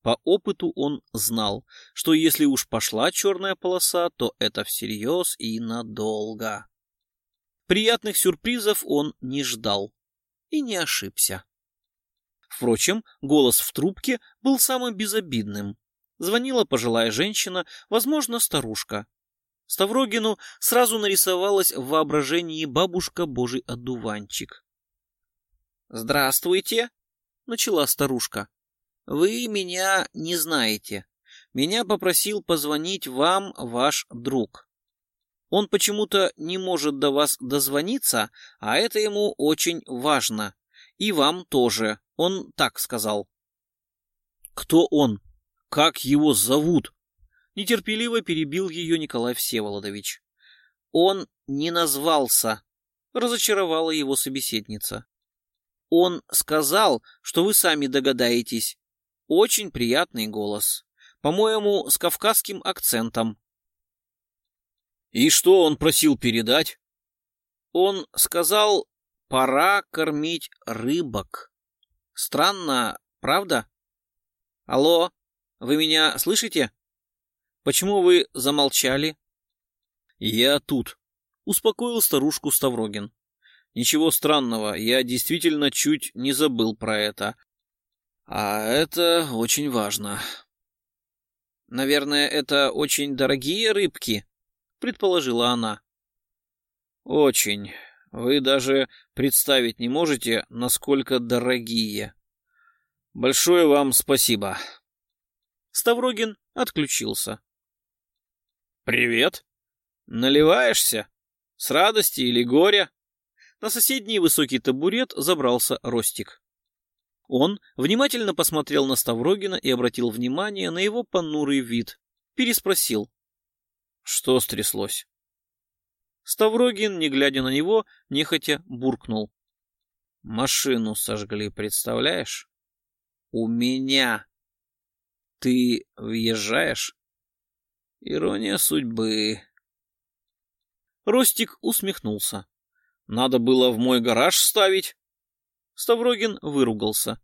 По опыту он знал, что если уж пошла черная полоса, то это всерьез и надолго. Приятных сюрпризов он не ждал и не ошибся. Впрочем, голос в трубке был самым безобидным. Звонила пожилая женщина, возможно, старушка. Ставрогину сразу нарисовалась в воображении бабушка Божий одуванчик. «Здравствуйте», — начала старушка. «Вы меня не знаете. Меня попросил позвонить вам ваш друг. Он почему-то не может до вас дозвониться, а это ему очень важно. И вам тоже. Он так сказал». «Кто он? Как его зовут?» Нетерпеливо перебил ее Николай Всеволодович. «Он не назвался», — разочаровала его собеседница. «Он сказал, что вы сами догадаетесь. Очень приятный голос. По-моему, с кавказским акцентом». «И что он просил передать?» «Он сказал, пора кормить рыбок. Странно, правда? Алло, вы меня слышите?» Почему вы замолчали? Я тут. Успокоил старушку Ставрогин. Ничего странного, я действительно чуть не забыл про это. А это очень важно. Наверное, это очень дорогие рыбки, предположила она. Очень. Вы даже представить не можете, насколько дорогие. Большое вам спасибо. Ставрогин отключился. «Привет! Наливаешься? С радости или горя?» На соседний высокий табурет забрался Ростик. Он внимательно посмотрел на Ставрогина и обратил внимание на его понурый вид. Переспросил. «Что стряслось?» Ставрогин, не глядя на него, нехотя буркнул. «Машину сожгли, представляешь? У меня. Ты въезжаешь?» Ирония судьбы. Ростик усмехнулся. Надо было в мой гараж ставить. Ставрогин выругался.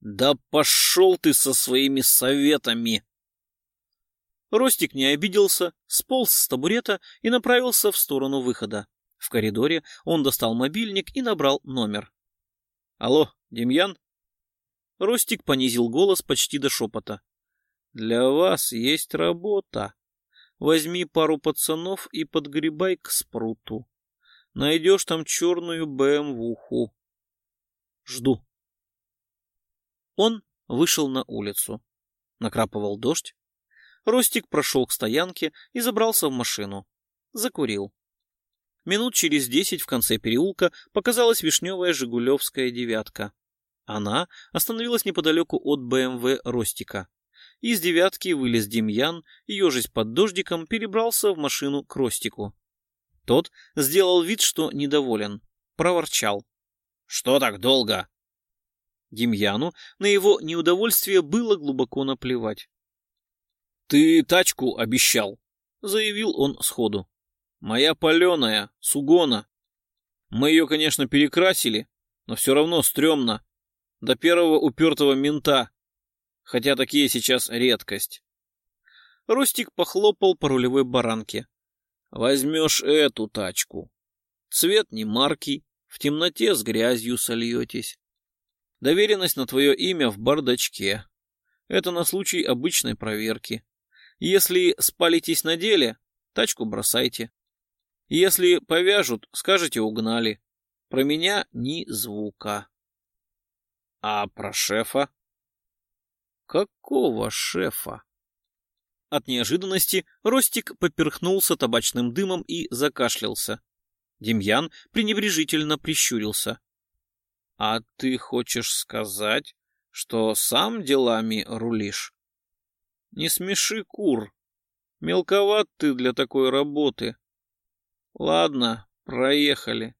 Да пошел ты со своими советами! Ростик не обиделся, сполз с табурета и направился в сторону выхода. В коридоре он достал мобильник и набрал номер. «Алло, Демьян?» Ростик понизил голос почти до шепота. «Для вас есть работа». Возьми пару пацанов и подгребай к спруту. Найдешь там черную БМВуху. Жду. Он вышел на улицу. Накрапывал дождь. Ростик прошел к стоянке и забрался в машину. Закурил. Минут через десять в конце переулка показалась вишневая жигулевская девятка. Она остановилась неподалеку от БМВ Ростика. Из девятки вылез Демьян и, ежась под дождиком, перебрался в машину к Ростику. Тот сделал вид, что недоволен. Проворчал. «Что так долго?» Демьяну на его неудовольствие было глубоко наплевать. «Ты тачку обещал», — заявил он сходу. «Моя паленая, сугона. Мы ее, конечно, перекрасили, но все равно стрёмно. До первого упертого мента хотя такие сейчас редкость. Рустик похлопал по рулевой баранке. Возьмешь эту тачку. Цвет не марки, в темноте с грязью сольетесь. Доверенность на твое имя в бардачке. Это на случай обычной проверки. Если спалитесь на деле, тачку бросайте. Если повяжут, скажете угнали. Про меня ни звука. А про шефа? Какого шефа? От неожиданности Ростик поперхнулся табачным дымом и закашлялся. Демьян пренебрежительно прищурился. — А ты хочешь сказать, что сам делами рулишь? — Не смеши, кур. Мелковат ты для такой работы. — Ладно, проехали.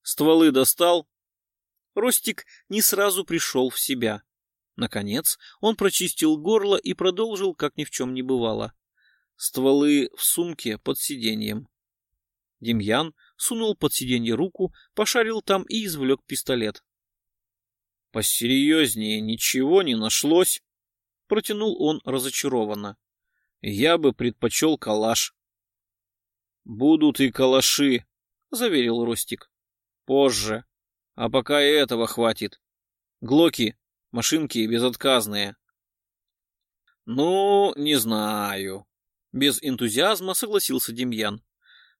Стволы достал? Ростик не сразу пришел в себя. Наконец он прочистил горло и продолжил, как ни в чем не бывало. Стволы в сумке под сиденьем. Демьян сунул под сиденье руку, пошарил там и извлек пистолет. «Посерьезнее ничего не нашлось?» — протянул он разочарованно. «Я бы предпочел калаш». «Будут и калаши», — заверил Ростик. «Позже. А пока и этого хватит. Глоки, машинки безотказные». «Ну, не знаю», — без энтузиазма согласился Демьян.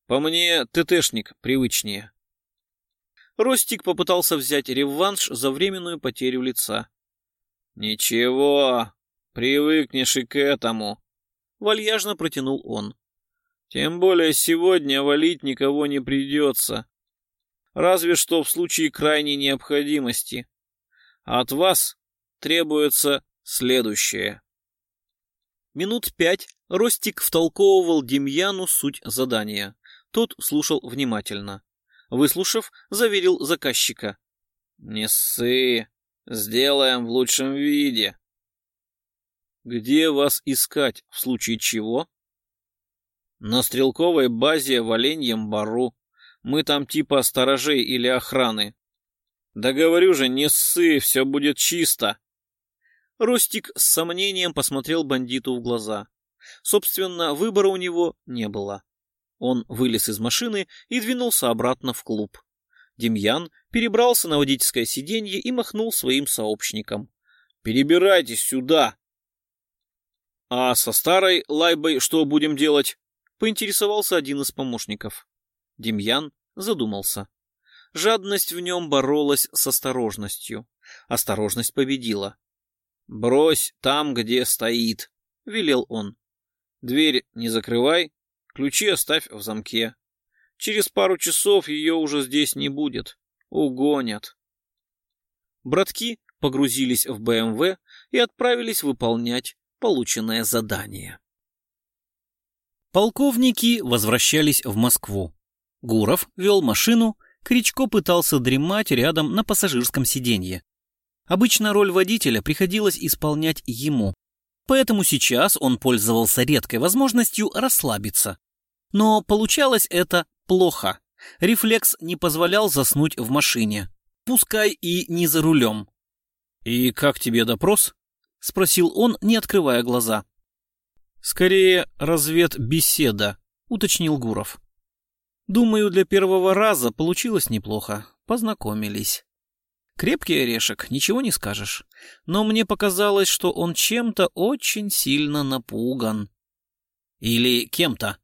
«По мне, ТТшник привычнее». Ростик попытался взять реванш за временную потерю лица. «Ничего, привыкнешь и к этому», — вальяжно протянул он. «Тем более сегодня валить никого не придется. Разве что в случае крайней необходимости. От вас требуется следующее». Минут пять Ростик втолковывал Демьяну суть задания. Тот слушал внимательно. Выслушав, заверил заказчика. «Не ссы, сделаем в лучшем виде». «Где вас искать, в случае чего?» «На стрелковой базе в Оленьем Бару. Мы там типа сторожей или охраны». «Да говорю же, не ссы, все будет чисто». Ростик с сомнением посмотрел бандиту в глаза. Собственно, выбора у него не было. Он вылез из машины и двинулся обратно в клуб. Демьян перебрался на водительское сиденье и махнул своим сообщникам. «Перебирайтесь сюда!» «А со старой лайбой что будем делать?» — поинтересовался один из помощников. Демьян задумался. Жадность в нем боролась с осторожностью. Осторожность победила. «Брось там, где стоит», — велел он. «Дверь не закрывай, Ключи оставь в замке. Через пару часов ее уже здесь не будет. Угонят. Братки погрузились в БМВ и отправились выполнять полученное задание. Полковники возвращались в Москву. Гуров вел машину, Кричко пытался дремать рядом на пассажирском сиденье. Обычно роль водителя приходилось исполнять ему, поэтому сейчас он пользовался редкой возможностью расслабиться. Но получалось это плохо. Рефлекс не позволял заснуть в машине. Пускай и не за рулем. «И как тебе допрос?» — спросил он, не открывая глаза. «Скорее, разведбеседа», — уточнил Гуров. «Думаю, для первого раза получилось неплохо. Познакомились». Крепкий орешек, ничего не скажешь. Но мне показалось, что он чем-то очень сильно напуган. Или кем-то.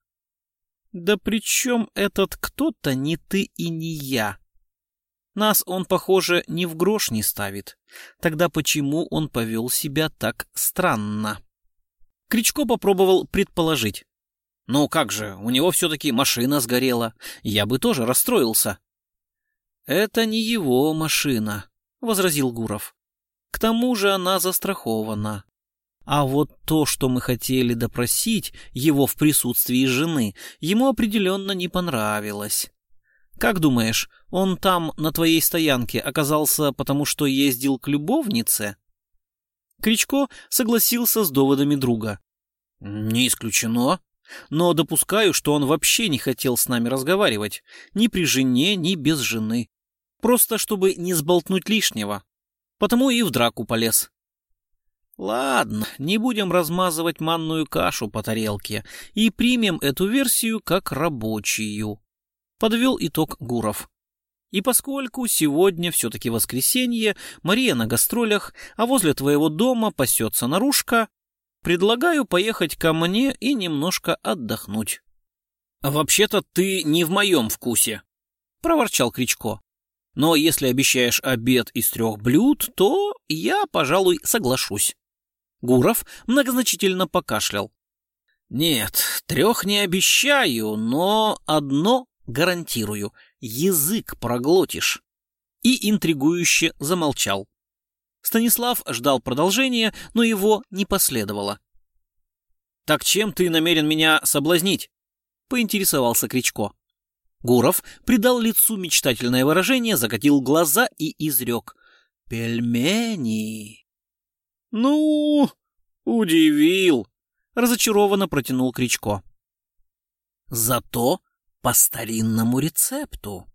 Да при чем этот кто-то не ты и не я? Нас он, похоже, ни в грош не ставит. Тогда почему он повел себя так странно? Кричко попробовал предположить. Ну как же, у него все-таки машина сгорела. Я бы тоже расстроился. Это не его машина, возразил Гуров. К тому же она застрахована. А вот то, что мы хотели допросить его в присутствии жены, ему определенно не понравилось. Как думаешь, он там, на твоей стоянке, оказался потому, что ездил к любовнице? Кричко согласился с доводами друга. Не исключено. Но допускаю, что он вообще не хотел с нами разговаривать. Ни при жене, ни без жены. Просто чтобы не сболтнуть лишнего. Потому и в драку полез. Ладно, не будем размазывать манную кашу по тарелке и примем эту версию как рабочую. Подвел итог Гуров. И поскольку сегодня все-таки воскресенье, Мария на гастролях, а возле твоего дома пасется наружка, предлагаю поехать ко мне и немножко отдохнуть. «Вообще-то ты не в моем вкусе», — проворчал Кричко. «Но если обещаешь обед из трех блюд, то я, пожалуй, соглашусь». Гуров многозначительно покашлял. «Нет, трех не обещаю, но одно гарантирую. Язык проглотишь». И интригующе замолчал. Станислав ждал продолжения, но его не последовало. «Так чем ты намерен меня соблазнить?» — поинтересовался Кричко. Гуров придал лицу мечтательное выражение, закатил глаза и изрек. «Пельмени!» «Ну, удивил!» — разочарованно протянул Кричко. «Зато по старинному рецепту.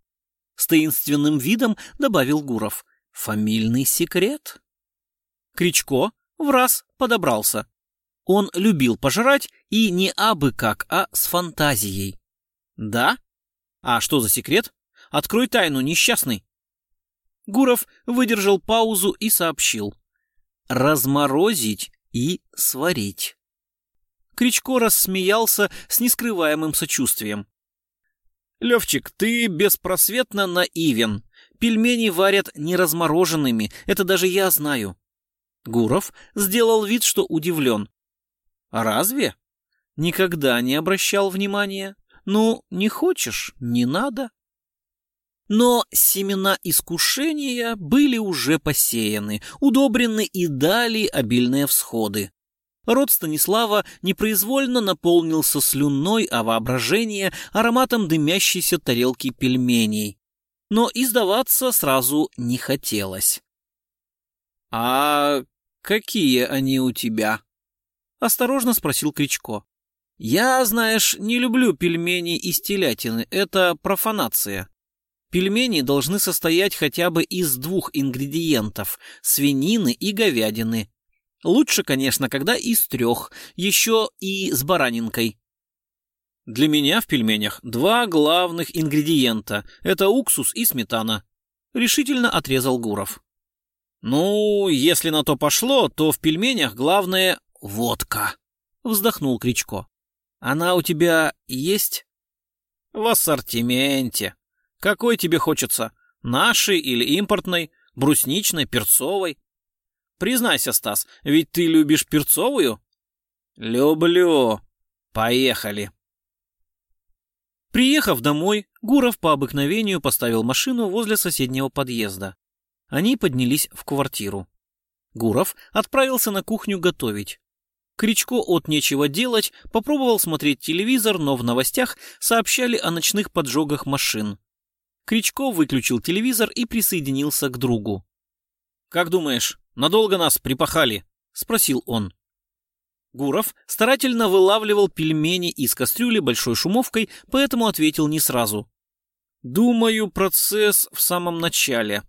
С таинственным видом добавил Гуров. Фамильный секрет. Кричко в раз подобрался. Он любил пожрать и не абы как, а с фантазией. Да? А что за секрет? Открой тайну, несчастный. Гуров выдержал паузу и сообщил. Разморозить и сварить. Кричко рассмеялся с нескрываемым сочувствием. «Левчик, ты беспросветно наивен. Пельмени варят не размороженными, это даже я знаю». Гуров сделал вид, что удивлен. «Разве?» «Никогда не обращал внимания. Ну, не хочешь, не надо». Но семена искушения были уже посеяны, удобрены и дали обильные всходы. Рот Станислава непроизвольно наполнился слюной, а воображение — ароматом дымящейся тарелки пельменей. Но издаваться сразу не хотелось. «А какие они у тебя?» — осторожно спросил Кричко. «Я, знаешь, не люблю пельмени из телятины, это профанация. Пельмени должны состоять хотя бы из двух ингредиентов – свинины и говядины. Лучше, конечно, когда из трех, еще и с баранинкой. Для меня в пельменях два главных ингредиента – это уксус и сметана. Решительно отрезал Гуров. Ну, если на то пошло, то в пельменях главное – водка. Вздохнул Кричко. Она у тебя есть? В ассортименте, какой тебе хочется? Нашей или импортной? Брусничной, перцовой? Признайся, Стас, ведь ты любишь перцовую? Люблю. Поехали. Приехав домой, Гуров по обыкновению поставил машину возле соседнего подъезда. Они поднялись в квартиру. Гуров отправился на кухню готовить. Кричко от нечего делать попробовал смотреть телевизор, но в новостях сообщали о ночных поджогах машин. Кричко выключил телевизор и присоединился к другу. «Как думаешь, надолго нас припахали?» — спросил он. Гуров старательно вылавливал пельмени из кастрюли большой шумовкой, поэтому ответил не сразу. «Думаю, процесс в самом начале.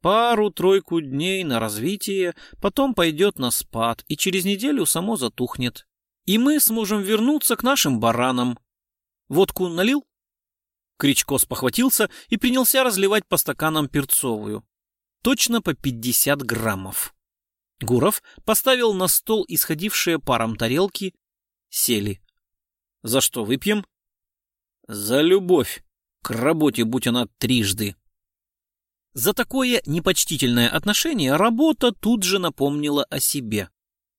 Пару-тройку дней на развитие, потом пойдет на спад, и через неделю само затухнет. И мы сможем вернуться к нашим баранам. Водку налил?» Кричко спохватился и принялся разливать по стаканам перцовую. Точно по 50 граммов. Гуров поставил на стол исходившие паром тарелки. Сели. «За что выпьем?» «За любовь. К работе, будь она трижды». За такое непочтительное отношение работа тут же напомнила о себе.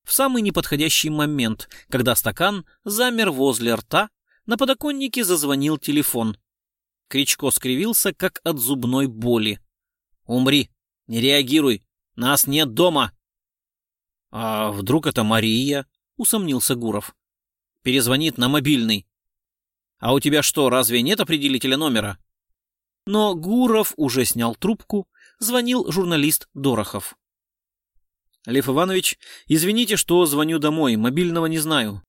В самый неподходящий момент, когда стакан замер возле рта, на подоконнике зазвонил телефон. Кричко скривился, как от зубной боли. «Умри! Не реагируй! Нас нет дома!» «А вдруг это Мария?» — усомнился Гуров. «Перезвонит на мобильный». «А у тебя что, разве нет определителя номера?» Но Гуров уже снял трубку, звонил журналист Дорохов. «Лев Иванович, извините, что звоню домой, мобильного не знаю.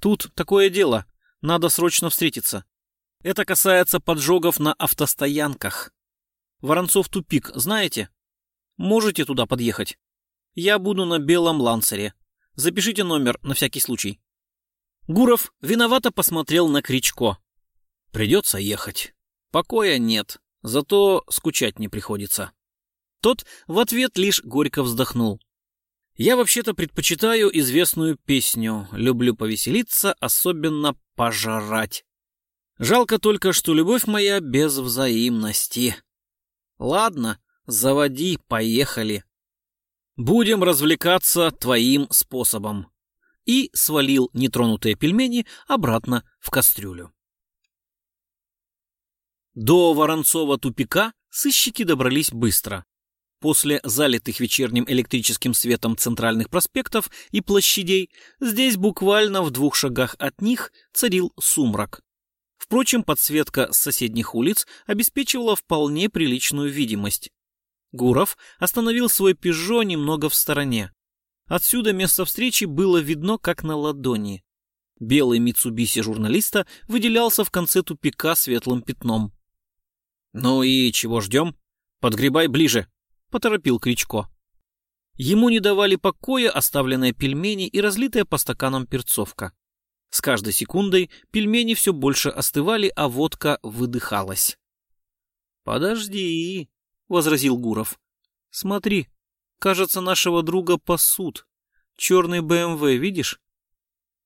Тут такое дело, надо срочно встретиться. Это касается поджогов на автостоянках. Воронцов тупик, знаете? Можете туда подъехать? Я буду на белом лансере. Запишите номер на всякий случай. Гуров виновато посмотрел на Кричко. Придется ехать. Покоя нет, зато скучать не приходится. Тот в ответ лишь горько вздохнул. Я вообще-то предпочитаю известную песню «Люблю повеселиться, особенно пожрать». Жалко только, что любовь моя без взаимности. Ладно, заводи, поехали. Будем развлекаться твоим способом. И свалил нетронутые пельмени обратно в кастрюлю. До Воронцова тупика сыщики добрались быстро. После залитых вечерним электрическим светом центральных проспектов и площадей, здесь буквально в двух шагах от них царил сумрак. Впрочем, подсветка с соседних улиц обеспечивала вполне приличную видимость. Гуров остановил свой «Пежо» немного в стороне. Отсюда место встречи было видно как на ладони. Белый Митсубиси журналиста выделялся в конце тупика светлым пятном. «Ну и чего ждем? Подгребай ближе», — поторопил Кричко. Ему не давали покоя оставленные пельмени и разлитая по стаканам перцовка. С каждой секундой пельмени все больше остывали, а водка выдыхалась. «Подожди», — возразил Гуров. «Смотри, кажется, нашего друга пасут. Черный БМВ, видишь?»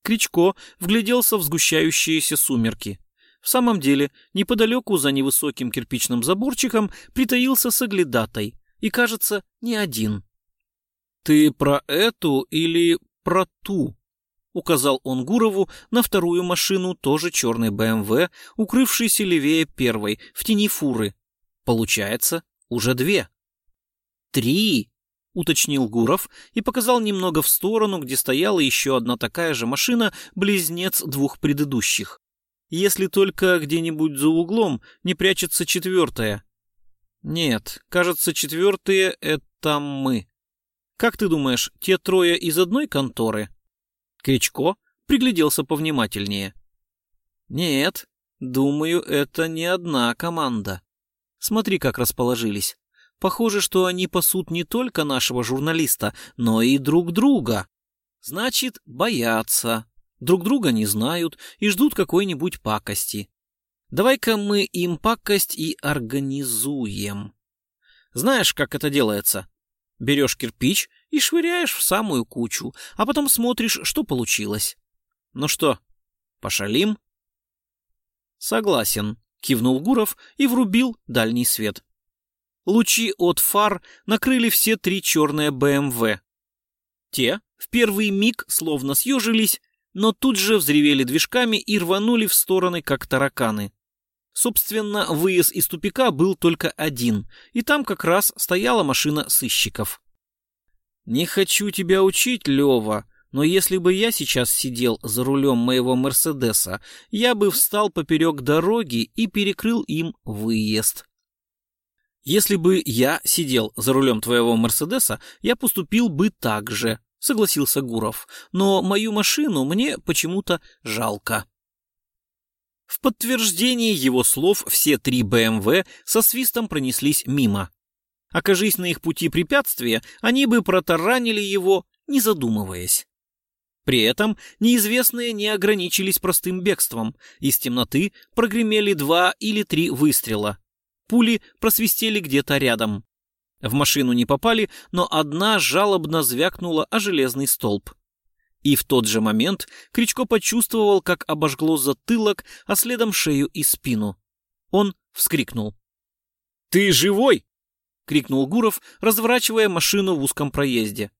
Кричко вгляделся в сгущающиеся сумерки. В самом деле, неподалеку за невысоким кирпичным заборчиком притаился соглядатай, и, кажется, не один. «Ты про эту или про ту?» — указал он Гурову на вторую машину, тоже черный БМВ, укрывшийся левее первой, в тени фуры. Получается, уже две. «Три!» — уточнил Гуров и показал немного в сторону, где стояла еще одна такая же машина, близнец двух предыдущих. Если только где-нибудь за углом не прячется четвертая. Нет, кажется, четвертые — это мы. Как ты думаешь, те трое из одной конторы? Кричко пригляделся повнимательнее. Нет, думаю, это не одна команда. Смотри, как расположились. Похоже, что они пасут не только нашего журналиста, но и друг друга. Значит, боятся. Друг друга не знают и ждут какой-нибудь пакости. Давай-ка мы им пакость и организуем. Знаешь, как это делается? Берешь кирпич и швыряешь в самую кучу, а потом смотришь, что получилось. Ну что, пошалим? Согласен, кивнул Гуров и врубил дальний свет. Лучи от фар накрыли все три черные БМВ. Те в первый миг словно съежились, но тут же взревели движками и рванули в стороны, как тараканы. Собственно, выезд из тупика был только один, и там как раз стояла машина сыщиков. «Не хочу тебя учить, Лева, но если бы я сейчас сидел за рулем моего Мерседеса, я бы встал поперек дороги и перекрыл им выезд», если бы я сидел за рулем твоего Мерседеса, я поступил бы так же, согласился Гуров. Но мою машину мне почему-то жалко. В подтверждение его слов все три БМВ со свистом пронеслись мимо. Окажись на их пути препятствия, они бы протаранили его, не задумываясь. При этом неизвестные не ограничились простым бегством. Из темноты прогремели два или три выстрела. Пули просвистели где-то рядом. В машину не попали, но одна жалобно звякнула о железный столб. И в тот же момент Кричко почувствовал, как обожгло затылок, а следом шею и спину. Он вскрикнул. «Ты живой?» — крикнул Гуров, разворачивая машину в узком проезде.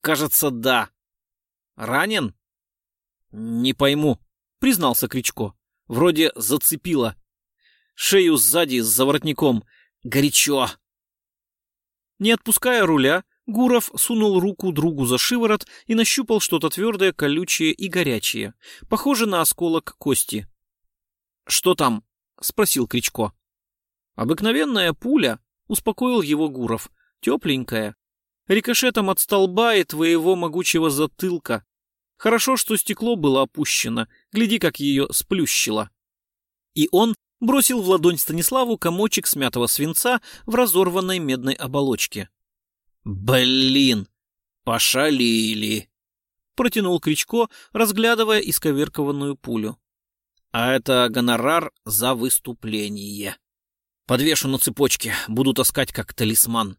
«Кажется, да». «Ранен?» «Не пойму», — признался Кричко. «Вроде зацепило. Шею сзади с заворотником. Горячо. Не отпуская руля, Гуров сунул руку другу за шиворот и нащупал что-то твердое, колючее и горячее, похоже на осколок кости. «Что там?» — спросил Кричко. «Обыкновенная пуля», — успокоил его Гуров, — «тепленькая. Рикошетом от столба и твоего могучего затылка. Хорошо, что стекло было опущено, гляди, как ее сплющило». И он бросил в ладонь Станиславу комочек смятого свинца в разорванной медной оболочке. «Блин, пошалили!» — протянул Кричко, разглядывая исковеркованную пулю. «А это гонорар за выступление. Подвешу на цепочке, буду таскать как талисман».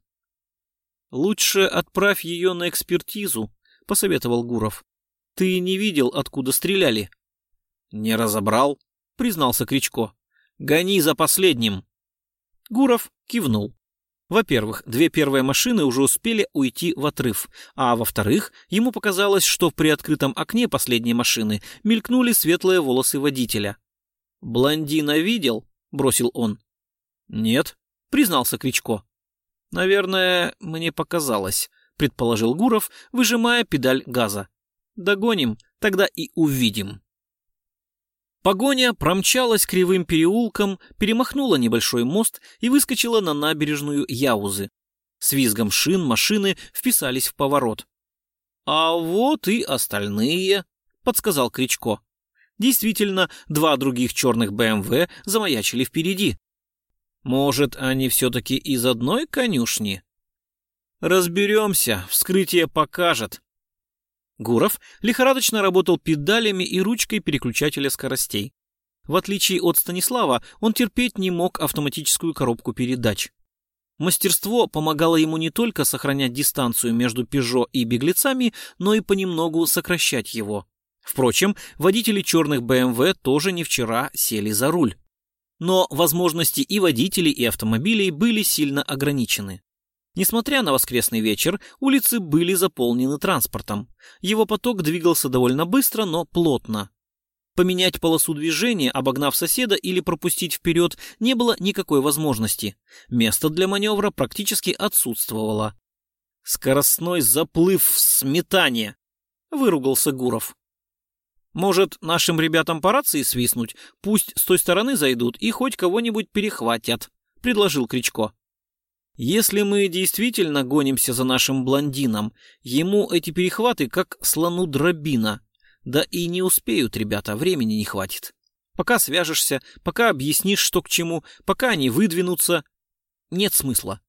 «Лучше отправь ее на экспертизу», — посоветовал Гуров. «Ты не видел, откуда стреляли?» «Не разобрал», — признался Кричко. Гони за последним!» Гуров кивнул. Во-первых, две первые машины уже успели уйти в отрыв, а во-вторых, ему показалось, что в приоткрытом окне последней машины мелькнули светлые волосы водителя. «Блондина видел?» — бросил он. «Нет», — признался Кричко. «Наверное, мне показалось», — предположил Гуров, выжимая педаль газа. «Догоним, тогда и увидим». Погоня промчалась кривым переулком, перемахнула небольшой мост и выскочила на набережную Яузы. С визгом шин машины вписались в поворот. «А вот и остальные», — подсказал Кричко. Действительно, два других черных БМВ замаячили впереди. Может, они все-таки из одной конюшни? Разберемся, вскрытие покажет. Гуров лихорадочно работал педалями и ручкой переключателя скоростей. В отличие от Станислава, он терпеть не мог автоматическую коробку передач. Мастерство помогало ему не только сохранять дистанцию между «Пежо» и беглецами, но и понемногу сокращать его. Впрочем, водители черных БМВ тоже не вчера сели за руль. Но возможности и водителей, и автомобилей были сильно ограничены. Несмотря на воскресный вечер, улицы были заполнены транспортом. Его поток двигался довольно быстро, но плотно. Поменять полосу движения, обогнав соседа или пропустить вперед, не было никакой возможности. Место для маневра практически отсутствовало. «Скоростной заплыв в сметане!» — выругался Гуров. «Может, нашим ребятам по рации свистнуть? Пусть с той стороны зайдут и хоть кого-нибудь перехватят», — предложил Кричко. Если мы действительно гонимся за нашим блондином, ему эти перехваты как слону дробина. Да и не успеют, ребята, времени не хватит. Пока свяжешься, пока объяснишь, что к чему, пока они выдвинутся, нет смысла.